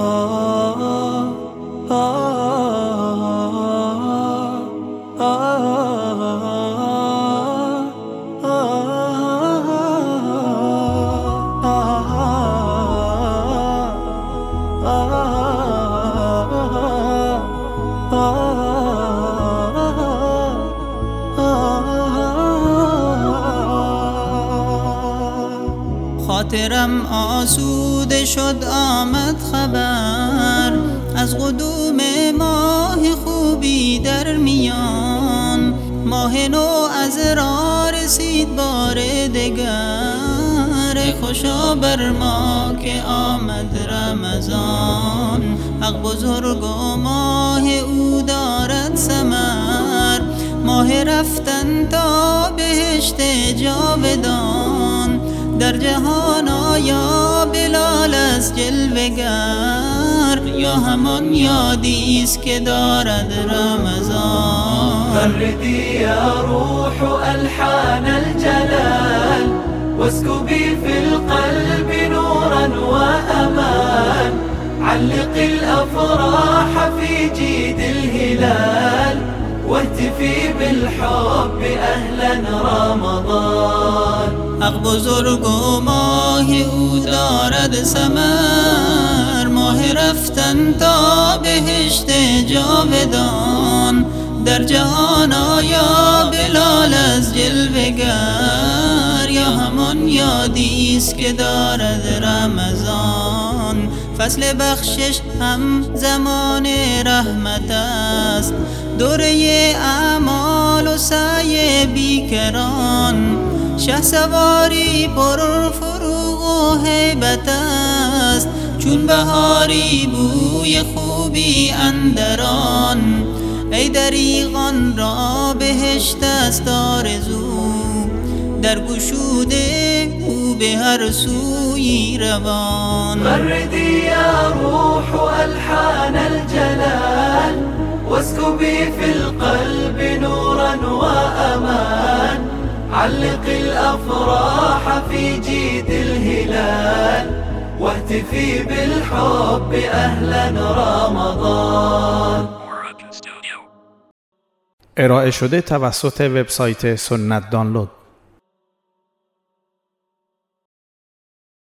Oh خاطرم آسوده شد آمد خبر. از قدوم ماه خوبی در میان. ماه نو از را رسید بار دگر. خوشا بر ما که آمد رمضان. حق بزرگ و ماه او دارد سمر ماه رفتن تا بهشت جاودان. در جهان آیا بلال از جلوگر یا همان یادی است که دارد رمضان. فردی یا روح الحان الجلال واسكبي في القلب نورا وأمان علق الأفراح في جيد الهلال واهتفي بالحب أهلا رمضان. حق بزرگ و ماه او دارد سمر ماه رفتن تا بهشت جاودان در جهان آیا بلال از جلوگر یا همان یادی است که دارد رمضان. فصل بخشش هم زمان رحمت است. دوره اعمال و سعی بیکران شه سواری پر فروغ و حیبت است. چون بهاری بوی خوبی اندران ای دریغان را بهشت است آرزو. در گشوده او به هر سوی روان. غردی یا روح الحان الجلال. علق الأفراح في جيد الهلال واهتفي بالحب أهلا رمضان. ارائه شده توسط وبسایت سنت دانلود.